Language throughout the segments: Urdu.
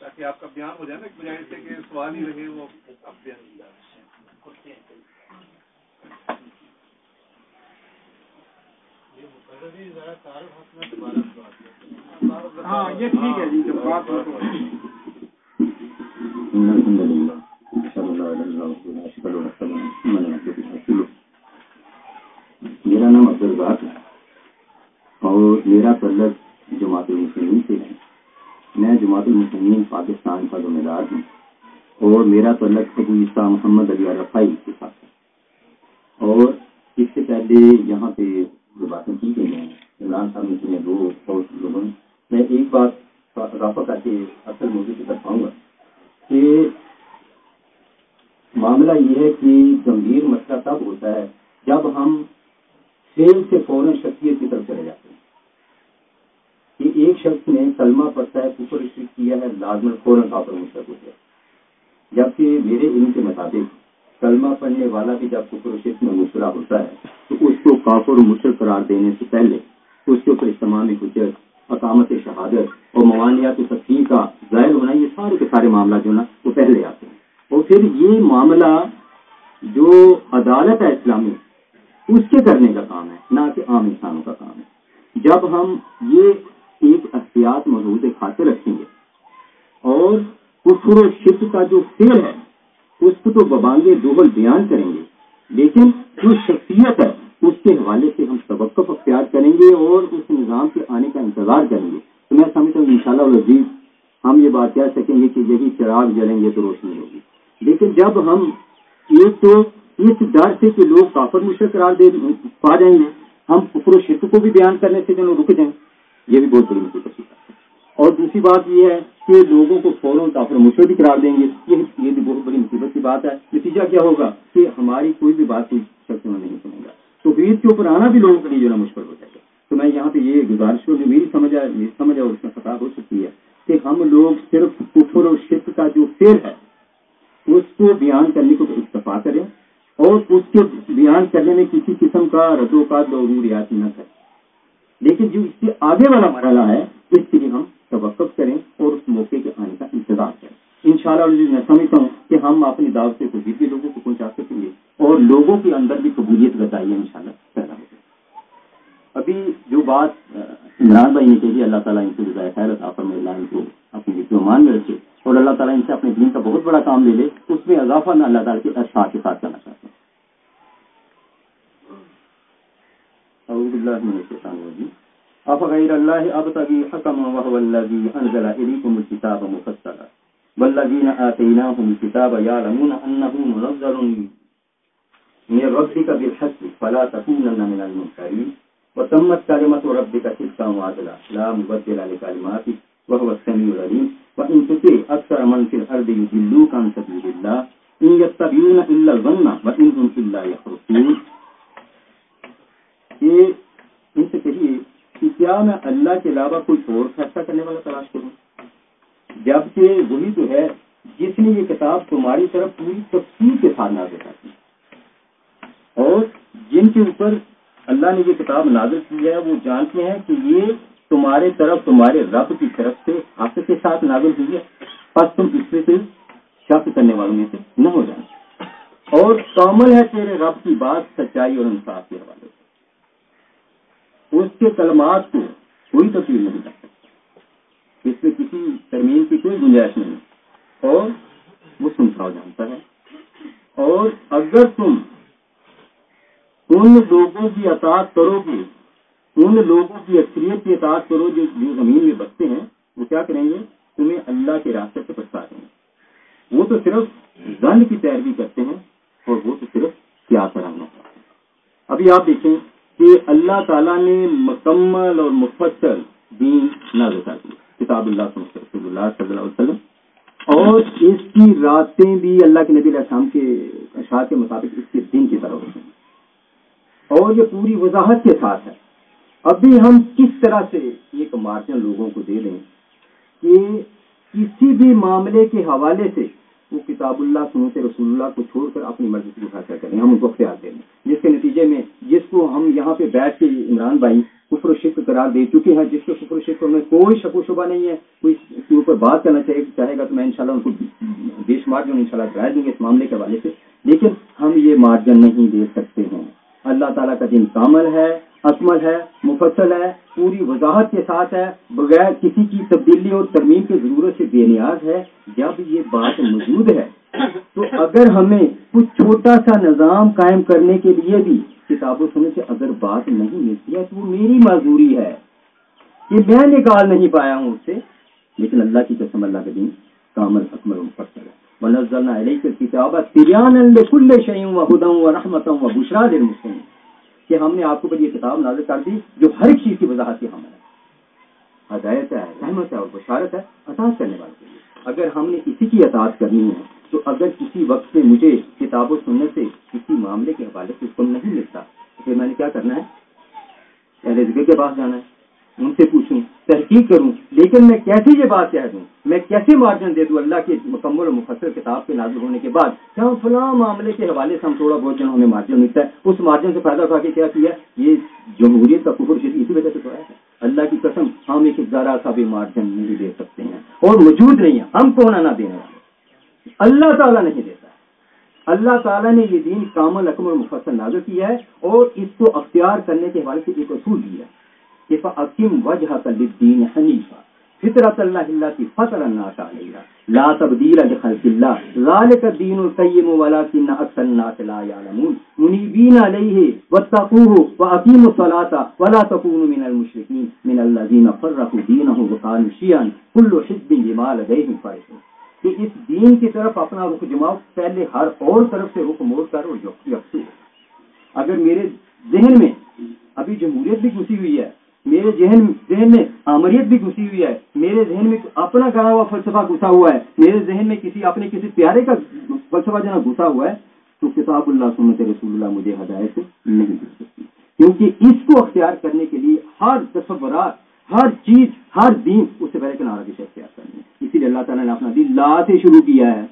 تاکہ آپ کا بیان ہو جائے نا بجائے سے کہ سوال ہی رہے وہ ہاں یہ ٹھیک ہے جی جب بات ہو میرا نام عبد الباق ہے۔ اور میرا تعلق جماعت المسلمین سے ہے۔ میں جماعت المسلمین پاکستان کا ذمہ دار ہوں اور میرا تعلق ابو عیسیٰ محمد علی رفائی کے ساتھ ہے۔ اور اس سے پہلے یہاں پہ جو باتیں کی گئی ہیں۔ عمران صاحب نے سنے دو اور لوگوں میں ایک بات اضافہ کر کے اصل موضوع کی طرف آؤں گا کہ معاملہ یہ ہے کہ گمبھیر مسئلہ تب ہوتا ہے جب ہم فیل سے فوراً شخصیت کی طرف چلے جاتے ہیں کہ ایک شخص نے کلمہ پڑتا ہے، کفر رشک کیا ہے لازمن فوراً کافر مشرق ہو گیا جبکہ میرے علم کے مطابق کلمہ پڑھنے والا بھی جب کفر شرک میں مبصرہ ہوتا ہے، تو اس کو کافر و مشرق قرار دینے سے پہلے اس کے اوپر اجتماع حجت، اقامت شہادت اور موانیات تفصیل کا ظاہر ہونا، یہ سارے کے سارے معاملات جو نا، وہ پہلے آتے ہیں۔ اور پھر یہ معاملہ جو عدالت ہے اسلامی، اس کے کرنے کا کام ہے، نہ کہ عام انسانوں کا کام ہے۔ جب ہم یہ ایک احتیاط خاطر رکھیں گے۔ اور کفر و شرک کا جو فیل ہے، اس کو تو ببانگے دوبل بیان کریں گے۔ لیکن جو شخصیت ہے، اس کے حوالے سے ہم توقف اختیار کریں گے اور اس نظام کے آنے کا انتظار کریں گے۔ تو میں سمجھتا ہوں ان شاء اللہ ہم یہ بات کہہ سکیں گے کہ یہی چراغ جلیں گے تو روشنی ہوگی۔ لیکن جب ہم ایک تو اس ڈر سے کہ لوگ کافر مشرق قرار دے پا جائیں گے، ہم کفر و شرک کو بھی بیان کرنے سے جو رک جائیں۔ یہ بھی بہت بڑی مصیبت ہے۔ اور دوسری بات یہ ہے کہ لوگوں کو فوراً کافر مشرق بھی قرار دیں گے۔ یہ بھی بہت بڑی مصیبت کی بات ہے۔ نتیجہ کیا ہوگا کہ ہماری کوئی بھی بات کوئی شخص میں نہیں سنے گا۔ تو بیس کے اوپر آنا بھی لوگوں کے لیے جو ہے مشکل ہو جائے گا۔ تو میں یہاں پہ یہ گزارش کروں میری سمجھ ہے میری سمجھ ہے اور اس میں خطا ہو سکتی ہے کہ ہم لوگ صرف کفر اور شرک کا جو فیر ہے، اس کو بیان کرنے کو اتفاق کریں اور اس کے بیان کرنے میں کسی قسم کا رد کا ضروریات نہ کریں۔ لیکن جو اس سے آگے والا مرحلہ ہے، اس کے لیے ہم توقف کریں اور اس موقع کے آنے کا انتظار کریں۔ ان شاء اللہ میں سمجھتا ہوں کہ ہم اپنی دعوت سے کوئی بھی لوگوں کو پہنچا سکیں گے اور لوگوں کے اندر بھی قبولیت بتائیے ان شاء اللہ پیدا ہو ابھی جو بات عمران بھائی نے کہی، اللہ تعالیٰ ان کو جزائے خیر آفر اللہ ان کو اپنی مان میں رکھے اور اللہ تعالیٰ ان سے اپنے دین کا بہت بڑا کام لے لے، اس میں اضافہ میں اللہ تعالیٰ کے اشفاق کے ساتھ کرنا چاہتا ہوں افغیر اللہ اب تبھی حکم انزل الیکم الکتاب مفصلا. والذین آتیناهم الكتاب یعلمون انه منزل من ربك بالحق، فلا تكونن من المنكرين وتمت كلمة ربك صدقا وعدلا. لا مبدل لكلماته وهو السميع العليم. وإن تطع أكثر من في الأرض يضلوك عن سبيل الله. إن يتبعون إلا الظن، وإن هم إلا يخرصون. یہ ان سے کہیے کہ کیا میں اللہ کے علاوہ کوئی اور فیصلہ کرنے والا تلاش کروں؟ جبکہ وہی تو ہے، جس نے یہ کتاب تمہاری طرف پوری تفصیل کے ساتھ نازل کرتی اور جن کے اوپر اللہ نے یہ کتاب نازل کی ہے، وہ جانتے ہیں کہ یہ تمہارے طرف، تمہارے رب کی طرف سے حق کے ساتھ نازل ہوئی ہے۔ بس تم اس سے شک کرنے والوں میں سے نہ ہو جائیں اور کامل ہے تیرے رب کی بات، سچائی اور انصاف کے حوالے سے۔ اس کے کلمات کو کوئی تفصیل نہیں کر اس میں کسی ترمیم کی کوئی گنجائش نہیں۔ اور وہ سنتا جانتا ہے۔ اور اگر تم ان لوگوں کی اطاعت کرو گے، ان لوگوں کی اکثریت کی اطاعت کرو جو زمین میں بستے ہیں، وہ کیا کریں گے؟ تمہیں اللہ کے راستے سے بچا دیں گے وہ تو صرف زن کی پیروی کرتے ہیں اور وہ تو صرف کیا کرانا ابھی آپ دیکھیں کہ اللہ تعالیٰ نے مکمل اور مفصل دین نہ کر دی۔ کتاب اللہ رسول اللہ صلی اللہ علیہ وسلم۔ اور اس کی راتیں بھی اللہ کے نبی علیہ السلام کے اشاعت کے مطابق اس کے دن کی طرح ہوتی ہیں۔ اور یہ پوری وضاحت کے ساتھ ہے۔ اب بھی ہم کس طرح سے ایک مارجن لوگوں کو دے دیں کہ کسی بھی معاملے کے حوالے سے وہ کتاب اللہ، سنت رسول اللہ کو چھوڑ کر اپنی مرضی سے اٹھا کر کریں، ہم ان کو اختیار دیں جس کے نتیجے میں جس کو ہم یہاں پہ بیٹھ کے عمران بھائی کفر و شرک قرار دے چکے ہیں، جس کے کفر و شرک میں کوئی شک و شبہ نہیں ہے، کوئی اس کے اوپر بات کرنا چاہے چاہے گا تو میں انشاءاللہ ان کو بے شمار جو ان شاء اللہ کرا دوں گے اس معاملے کے حوالے سے۔ لیکن ہم یہ مارجن نہیں دے سکتے ہیں۔ اللہ تعالیٰ کا دن کامل ہے اکمل ہے، مفصل ہے، پوری وضاحت کے ساتھ ہے، بغیر کسی کی تبدیلی اور ترمیم کی ضرورت سے بے نیاز ہے، جب یہ بات موجود ہے۔ تو اگر ہمیں کچھ چھوٹا سا نظام قائم کرنے کے لیے بھی کتابوں سننے سے اگر بات نہیں ملتی ہے، تو وہ میری معذوری ہے کہ میں نکال نہیں پایا ہوں اس سے۔ لیکن اللہ کی قسم، اللہ کے دن کامل، اکمل مفصل ہے۔ ونزلنا علیک الکتاب تبیانا لکل شیء وهدى ورحمة وبشرى للمسلمین کہ ہم نے آپ کو یہ کتاب نازل کر دی جو ہر ایک چیز کی وضاحت کی حامل ہے۔ ہدایت ہے، رحمت ہے اور بشارت ہے اطاعت کرنے والے کے لیے۔ اگر ہم نے اسی کی اطاعت کرنی ہے، تو اگر کسی وقت میں مجھے کتاب و سننے سے کسی معاملے کے حوالے سے حکم نہیں ملتا، تو پھر میں نے کیا کرنا ہے؟ اہل ذکر کے پاس جانا ہے۔ ان سے پوچھوں، تحقیق کروں، لیکن میں کیسے یہ بات کہہ دوں؟ میں کیسے مارجن دے دوں اللہ کی مکمل اور مفصل کتاب کے نازل ہونے کے بعد؟ کیا فلاں معاملے کے حوالے سے ہم تھوڑا بہت جو ہمیں مارجن ملتا ہے، اس مارجن سے فائدہ اٹھا کے کیا کیا؟ یہ جمہوریت کا کفر شریف اسی وجہ سے تو ہے اللہ کی قسم، ہم ایک ذرا سا بھی مارجن نہیں دے سکتے ہیں۔ اور موجود نہیں ہے ہم کون نہ دینے والے۔ اللہ تعالیٰ نہیں دیتا اللہ تعالیٰ نے یہ دین کامل، اکمل اور مفصل نازل کیا ہے اور اس کو اختیار کرنے کے حوالے سے ایک اصول دیا ہے۔ کہ فَأَقِمْ وَجْهَكَ لِلدِّينِ حَنِيفًا. فطرت اللہ اللہ کی فطر الناس علیہ لا تبدیل لخلق اللہ ذالک الدین القیم ولکن اکثر الناس لا يعلمون. منیبین علیہ واتقوه واقیموا الصلاة ولا تكونوا من المشرکین من الذين فرقوا دینهم وقالوا شیعا كل حزب بما لديهم فرحون. کہ اس دین کی طرف اپنا رخ جماؤ، پہلے ہر اور طرف سے رخ موڑ کر اور یکسو. اگر میرے ذہن میں ابھی جمہوریت بھی گھسی ہوئی ہے میرے ذہن ذہن میں آمریت بھی گھسی ہوئی ہے۔ میرے ذہن میں اپنا کرا ہوا فلسفہ گھسا ہوا ہے۔ میرے ذہن میں کسی اپنے کسی پیارے کا فلسفہ جو گھسا ہوا ہے تو کتاب اللہ، سنت رسول اللہ مجھے ہدایت نہیں دے سکتی۔ کیونکہ اس کو اختیار کرنے کے لیے ہر تصورات، ہر چیز، ہر دین اس سے پہلے کنارا کی اختیار کرنی ہے۔ اسی لیے اللہ تعالیٰ نے اپنا دین لا سے شروع کیا ہے۔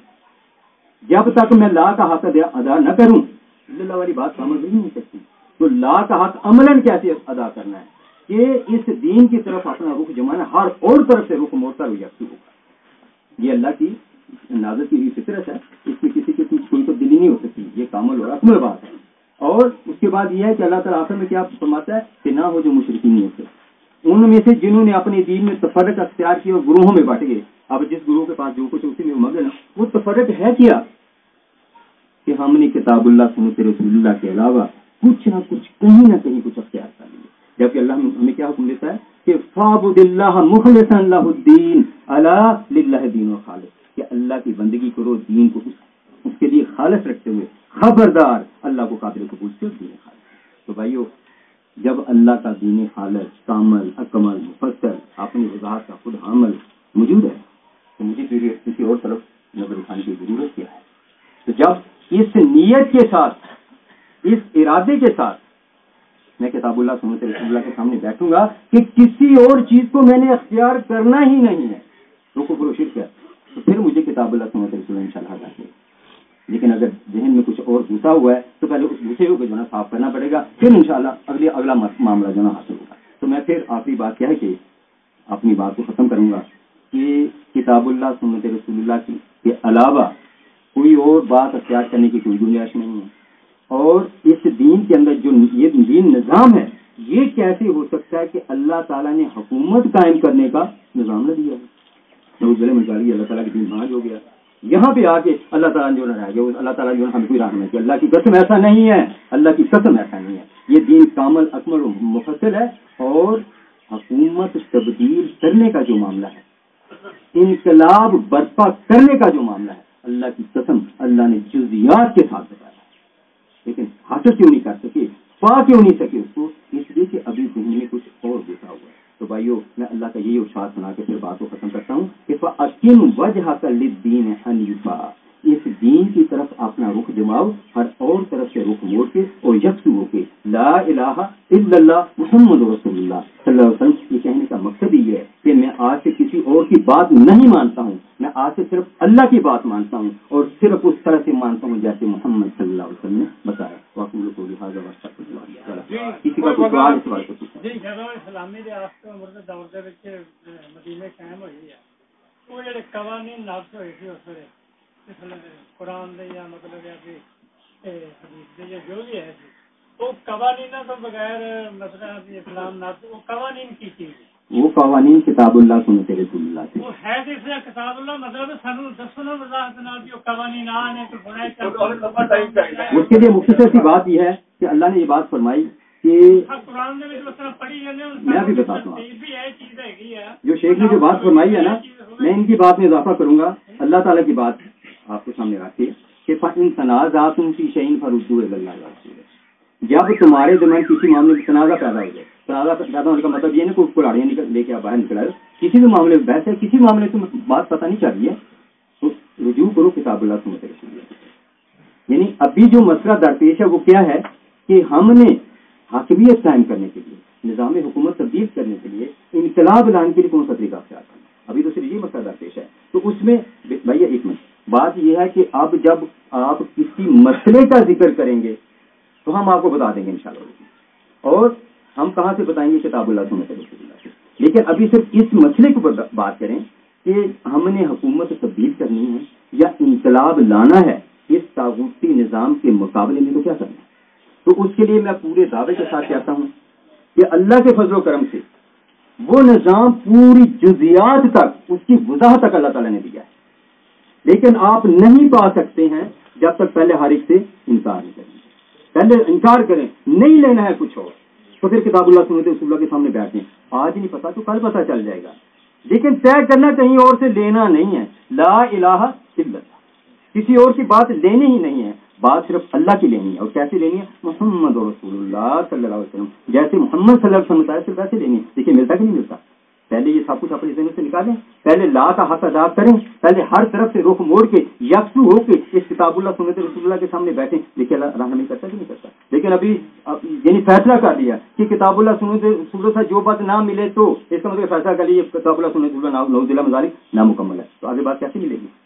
جب تک میں لا کا حق ادا نہ کروں، اللہ والی بات سمجھ نہیں سکتی۔ تو لا کا حق عمل کیسے ادا کرنا ہے؟ کہ اس دین کی طرف اپنا رخ جمانا، ہر اور طرف سے رخ موڑتا ہوئے یکسو ہوگا۔ یہ اللہ کی نازر کی ہوئی فطرت ہے، اس میں کسی قسم کی کوئی تبدیلی نہیں ہو سکتی، یہ کامل اور اکمل بات ہے۔ اور اس کے بعد یہ ہے کہ اللہ تعالیٰ آخر میں کیا فرماتا ہے؟ کہ نہ ہو جو مشرقی نہیں ہوتے ان میں سے جنہوں نے اپنے دین میں تفرق اختیار کیا اور گروہوں میں بانٹ گئے۔ اب جس گروہ کے پاس جو کچھ اسی میں مگن وہ تفرق ہے کیا؟ کہ ہم نے کتاب اللہ سنت رسول اللہ کے علاوہ کچھ نہ کچھ، کہیں نہ کہیں کچھ اختیار کر لیا۔ جبکہ اللہ ہمیں کیا حکم دیتا ہے کہ فابد اللہ مخلص اللہ الدین اللہ للہ دین و خالص کہ اللہ کی بندگی کرو دین کو اس, اس کے لیے خالص رکھتے ہوئے خبردار اللہ کو قابل قبول سے دین خالص۔ تو بھائیو جب اللہ کا دین خالص کامل اکمل مفصل اپنی وضاحت کا خود حامل موجود ہے تو مجھے پھر کسی اور طرف نظر اٹھانے کی ضرورت کیا ہے؟ تو جب اس نیت کے ساتھ اس ارادے کے ساتھ میں کتاب اللہ سنت رسول اللہ کے سامنے بیٹھوں گا کہ کسی اور چیز کو میں نے اختیار کرنا ہی نہیں ہے۔ رکو پروشر کیا تو پھر مجھے کتاب اللہ سنت رسول اللہ ان شاء اللہ لیکن اگر ذہن میں کچھ اور گھسا ہوا ہے تو پہلے اس گھسے کو جو ہے صاف کرنا پڑے گا۔ پھر انشاءاللہ اگلے اگلا معاملہ جو ہے حاصل ہوگا۔ تو میں پھر آخری بات کیا ہے کہ اپنی بات کو ختم کروں گا کہ کتاب اللہ سنت رسول اللہ کی کے علاوہ کوئی اور بات اختیار کرنے کی کوئی گنجائش نہیں ہے۔ اور اس دین کے اندر جو یہ دین نظام ہے، یہ کیسے ہو سکتا ہے کہ اللہ تعالیٰ نے حکومت قائم کرنے کا نظام نہ دیا ہے؟ میں گاڑی اللہ تعالیٰ کے دین بھاج ہو گیا۔ یہاں پہ آ کے اللہ تعالیٰ جو نہ گیا اللہ تعالیٰ جو ہمیں کوئی راہ نہیں اللہ کی قسم ایسا نہیں ہے۔ اللہ کی قسم ایسا نہیں ہے۔ یہ دین کامل، اکمل و مفصل ہے اور حکومت تبدیل کرنے کا جو معاملہ ہے، انقلاب برپا کرنے کا جو معاملہ ہے، اللہ کی قسم اللہ نے جزیات کے ساتھ حاصل کیوں نہیں کر سکے پا کیوں نہیں سکے اس کو؟ اس لیے کہ ابھی ذہن میں کچھ اور گزرا ہوا ہے۔ تو بھائیو، میں اللہ کا یہی ارشاد سنا کے پھر بات کو ختم کرتا ہوں کہ وجہ کا دین اس دین کی طرف اپنا رخ جماؤ، ہر اور طرف سے رخ موڑ کے اور یکسو ہو کے۔ لا الہ الا اللہ محمد رسول اللہ۔ صلی اللہ علیہ وسلم، یہ کہنے کا مقصد یہ ہے کہ میں آج سے کسی اور کی بات نہیں مانتا ہوں۔ میں آج سے صرف اللہ کی بات مانتا ہوں اور صرف اس طرح سے مانتا ہوں جیسے محمد صلی اللہ علیہ وسلم نے بتایا۔ وقول کو لہذا واستغفر اللہ کسی کا کوئی سوال اس جی جدوں اسلامی دے آفت عمر دے دور دے وچ مدینے قائم ہوئی ہے۔ وہ جڑے قوانین نافذ ہوئے سی اس ویلے۔ قرآن دے یا مطلب ہے کہ حدیث دے جو بھی ہے۔ وہ قوانین تو بغیر مسئلہ اسلام نافذ وہ قوانین کی چیز ہے۔ وہ قوانین کتاب اللہ سنتے رسول اللہ سے وہ ہے کتاب اللہ مطلب وضاحت نال قوانین ہے۔ تو اس کے لیے مختصر سی بات یہ ہے کہ اللہ نے یہ بات فرمائی کہ ہاں، قرآن طرح پڑھی میں بھی بتاتا ہوں۔ بھی چیز ہے۔ جو شیخ نے جو بات فرمائی ہے نا میں ان کی بات میں اضافہ کروں گا۔ اللہ تعالی کی بات آپ کو سامنے رکھتی ہے کہ ان تنازعات تم کی شین فرسو اللہ جب تمہارے دماغ کسی معاملے میں تنازع پیدا ہو جائے کا مطلب یہ نا کوئی کلاڑیاں لے کے آپ باہر نکل آئے کسی بھی معاملے میں بحث ہے، کسی معاملے سے بات پتہ نہیں چل رہی ہے۔ تو رجوع کرو کتاب اللہ سنت رسول اللہ یعنی ابھی جو مسئلہ درپیش ہے، وہ کیا ہے کہ ہم نے حاکمیت قائم کرنے کے لیے، نظام حکومت تبدیل کرنے کے لیے انقلاب لانے کے لیے کون سا طریقہ اختیار کرنا ابھی تو صرف یہ مسئلہ درپیش ہے۔ تو اس میں بھیا ایک منٹ۔ بات یہ ہے کہ اب جب آپ کسی مسئلے کا ذکر کریں گے، تو ہم آپ کو بتا دیں گے انشاءاللہ۔ اور ہم کہاں سے بتائیں گے کتاب اللہ سنت رسول اللہ سے؟ لیکن ابھی صرف اس مسئلے کے اوپر بات کریں کہ ہم نے حکومت تبدیل کرنی ہے یا انقلاب لانا ہے، اس تاغوتی نظام کے مقابلے میں تو کیا کرنا ہے؟ تو اس کے لیے میں پورے دعوے کے ساتھ کہتا ہوں کہ اللہ کے فضل و کرم سے وہ نظام پوری جزیات تک، اس کی وضاحت تک اللہ تعالیٰ نے دیا ہے۔ لیکن آپ نہیں پا سکتے ہیں جب تک پہلے ہر ایک سے انکار نہیں کریں۔ پہلے انکار کریں، نہیں لینا ہے کچھ اور۔ تو پھر کتاب اللہ سنتے رسول اللہ کے سامنے بیٹھیں آج نہیں پتا تو کل پتا چل جائے گا۔ لیکن طے کرنا کہیں اور سے لینا نہیں ہے۔ لا الہ الا اللہ۔ کسی اور کی بات لینی ہی نہیں ہے۔ بات صرف اللہ کی لینی ہے۔ اور کیسے لینی ہے؟ محمد رسول اللہ صلی اللہ علیہ وسلم۔ جیسے محمد صلی اللہ علیہ وسلم صرف ویسے لینی ہے۔ دیکھیے، ملتا کہ نہیں ملتا؟ پہلے یہ سب کچھ اپنے ذہن سے نکالیں، پہلے لا کا حق ادا کریں، پہلے ہر طرف سے رخ موڑ کے یکسو ہو کے اس کتاب اللہ، سنت رسول اللہ کے سامنے بیٹھیں۔ دیکھیے اللہ نہیں کرتا کہ نہیں کرتا۔ لیکن ابھی یعنی مطلب فیصلہ کر لیا کہ کتاب اللہ، سنت رسول اللہ جو بات نہ ملے تو اس کا مطلب فیصلہ کر لیے کتاب اللہ، سنت رسول اللہ نو ضلع مظالم نامکمل ہے۔ تو آگے بات کیسے ملے گی؟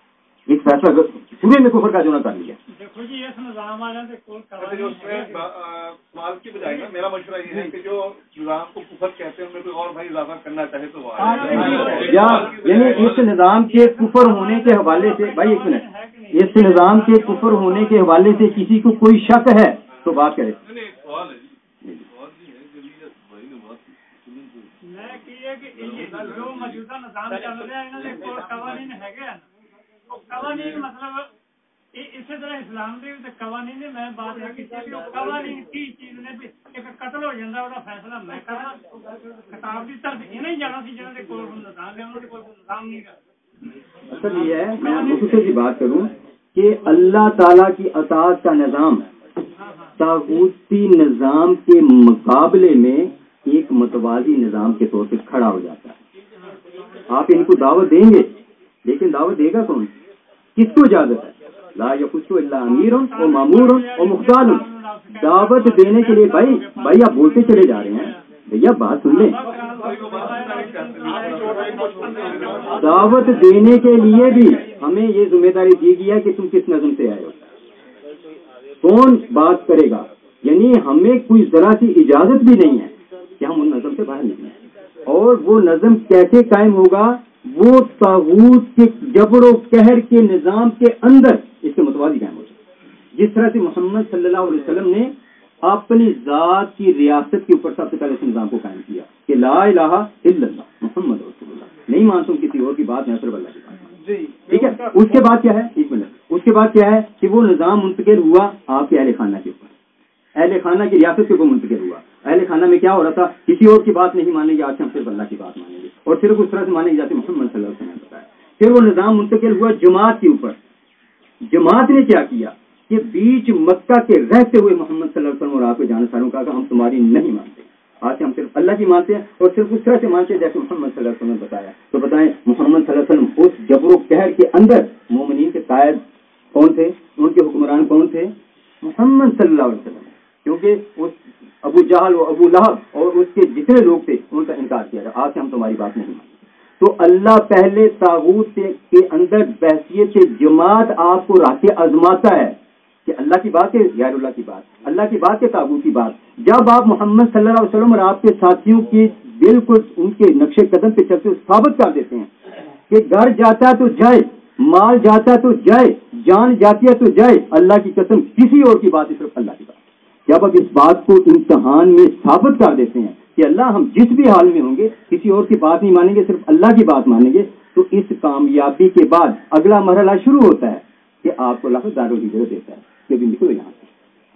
ایک فیصلہ پورے میں کفر کا جو نہ کر لیا۔ دیکھو جی اس نظام والوں کے کول جو اس میں سوال کی بجائے نا میرا مشورہ یہ ہے کہ جو نظام کو کفر کہتے ہیں ان میں کوئی اور بھائی اضافہ کرنا چاہے تو وہ آئے یا یعنی اس نظام کے کفر ہونے کے حوالے سے بھائی ایک منٹ۔ اس نظام کے کفر ہونے کے حوالے سے کسی کو کوئی شک ہے تو بات کرے میں کہ جو موجودہ نظام چل رہا ہے انہوں نے کول قوانین ہے قوانین مطلب اسی طرح اسلام کے بھی قوانین میں بات ہے کہ قوانین کی چیز نے بھی ایک قتل ہو جاتا وہ فیصلہ میں کرنا کتاب کی طرف یہ نہیں جانا سی جنہوں نے کوئی نظام لیا انہوں نے کوئی نظام نہیں کرا اصل یہ ہے میں مختصر کی بات کروں کہ اللہ تعالی کی اطاعت کا نظام تاغوتی نظام کے مقابلے میں ایک متوازی نظام کے طور پہ کھڑا ہو جاتا ہے۔ آپ ان کو دعوت دیں گے؟ لیکن دعوت دے گا کون؟ کس کو اجازت ہے؟ لا یقص اللہ امیر اور معمور اور مختال دعوت دینے کے لیے بھائی بھائی آپ بولتے چلے جا رہے ہیں۔ بھیا، بات سن لیں۔ دعوت دینے کے لیے بھی ہمیں یہ ذمہ داری دی گئی ہے کہ تم کس نظم سے آئے ہو۔ کون بات کرے گا؟ یعنی ہمیں کوئی ذرا سی اجازت بھی نہیں ہے کہ ہم ان نظم سے باہر نکلیں۔ اور وہ نظم کیسے قائم ہوگا؟ وہ تاغوت کے جبر و قہر کے نظام کے اندر اس کے متوازی قائم ہوگا جس طرح سے محمد صلی اللہ علیہ وسلم نے اپنی ذات کی ریاست کے اوپر سب سے پہلے اس نظام کو قائم کیا کہ لا الہ الا اللہ محمد رسول اللہ۔ نہیں مانتا ہوں کسی اور کی بات میں صرف اللہ کی بات ٹھیک ہے؟ اس کے بعد کیا ہے؟ ایک منٹ۔ اس کے بعد کیا ہے کہ وہ نظام منتقل ہوا آپ کے اہل خانہ کے اوپر۔ اہل خانہ کی ریاست کے اوپر منتقل ہوا۔ اہل خانہ میں کیا ہو رہا تھا؟ کسی اور کی بات نہیں مانیں گے آج سے ہم صرف اللہ کی بات مانیں گے۔ اور صرف اس طرح سے مانے جاتے محمد صلی اللہ علیہ وسلم نے بتایا۔ پھر وہ نظام منتقل ہوا جماعت کے اوپر۔ جماعت نے کیا کیا؟ کہ بیچ مکہ کے رہتے ہوئے محمد صلی اللہ علیہ وسلم اور آپ کے جانے ساروں کا ہم تمہاری نہیں مانتے۔ آج سے ہم صرف اللہ کی مانتے ہیں اور صرف اس طرح سے مانتے ہیں جیسے محمد صلی اللہ علیہ وسلم نے بتایا۔ تو بتائیں، محمد صلی اللہ علیہ وسلم اس جبر و قہر کے اندر مومنین کے قائد کون تھے؟ ان کے حکمران کون تھے؟ محمد صلی اللہ علیہ وسلم۔ کیونکہ اس ابو جہل و ابو لہب اور اس کے جتنے لوگ تھے، ان کا انکار کیا تھا آج سے ہم تمہاری بات نہیں مانتے۔ تو اللہ پہلے تاغوت کے اندر بحثیت جماعت آپ کو رکھ آزماتا ہے کہ اللہ کی بات ہے، غیر اللہ کی بات۔ اللہ کی بات ہے تابوت کی بات۔ جب آپ محمد صلی اللہ علیہ وسلم اور آپ کے ساتھیوں کی بالکل ان کے نقش قدم پہ چلتے ثابت کر دیتے ہیں کہ گھر جاتا ہے تو جائے، مال جاتا ہے تو جائے، جان جاتی ہے تو جائے، اللہ کی قسم کسی اور کی بات ہے صرف اللہ کی بات۔ جب اب اس بات کو امتحان میں ثابت کر دیتے ہیں کہ اللہ ہم جس بھی حال میں ہوں گے، کسی اور کی بات نہیں مانیں گے، صرف اللہ کی بات مانیں گے، تو اس کامیابی کے بعد اگلا مرحلہ شروع ہوتا ہے کہ آپ کو اللہ دار و ہجرت دیتا ہے، کہ نکلو یہاں سے۔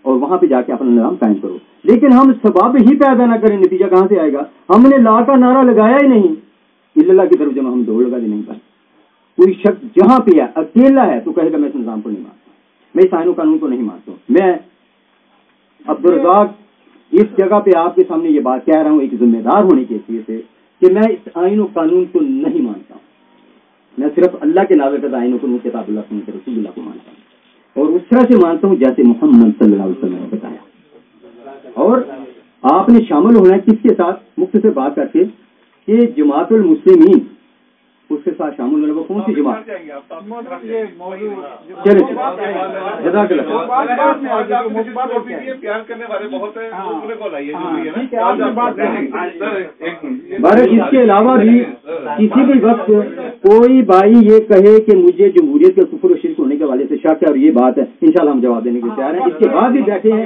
اور وہاں پہ جا کے اپنا نظام قائم کرو۔ لیکن ہم سباب ہی پیدا نہ کریں، نتیجہ کہاں سے آئے گا؟ ہم نے لا کا نعرہ لگایا ہی نہیں۔ اللہ کی طرف جب ہم دوڑ لگا دے نہیں پائے کوئی شخص جہاں پہ ہے، اکیلا ہے، تو کہے گا میں اس نظام کو نہیں مانتا۔ میں اس آئین و قانون کو نہیں مانتا میں عبدالرزاق اس جگہ پہ آپ کے سامنے یہ بات کہہ رہا ہوں، ایک ذمہ دار ہونے کی حیثیت سے کہ میں اس آئین و قانون کو نہیں مانتا ہوں۔ میں صرف اللہ کے نازر کردہ آئین و قانون کتاب اللہ سن کے رسول اللہ کو مانتا ہوں۔ اور اس طرح سے مانتا ہوں جیسے محمد صلی اللہ علیہ وسلم نے بتایا۔ اور آپ نے شامل ہونا ہے کس کے ساتھ؟ مختصر بات کر کے کہ جماعت المسلمین اس کے ساتھ شامل ہونے وہ کون سی جماعت؟ چلے جزاک والے ہاں۔ بارہ اس کے علاوہ بھی کسی بھی وقت کوئی بھائی یہ کہے کہ مجھے جمہوریت کے کفر و شرک ہونے کے حوالے سے شک ہے اور یہ بات ہے انشاءاللہ ہم جواب دینے کے تیار ہیں۔ اس کے بعد بھی بیٹھے ہیں۔